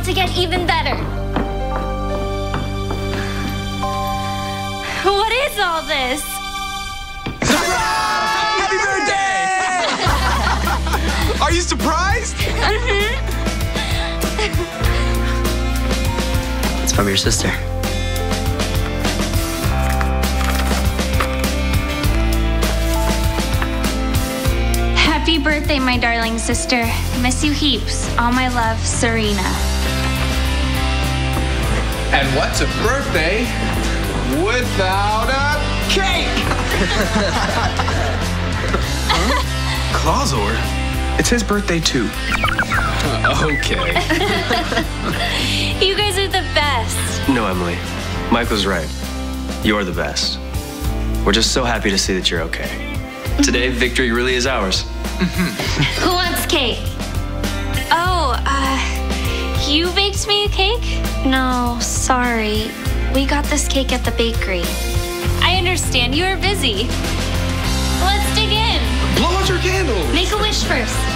about to get even better. What is all this? Surprise! Happy birthday! Are you surprised? Mm-hmm. It's from your sister. Birthday, my darling sister. Miss you heaps. All my love, Serena. And what's a birthday without a cake? Clausor? It's his birthday too. okay. You guys are the best. No, Emily. Mike was right. You're the best. We're just so happy to see that you're okay. Today, victory really is ours. Who wants cake? Oh, uh, you baked me a cake? No, sorry. We got this cake at the bakery. I understand. You are busy. Let's dig in. Blow out your candles. Make a wish first.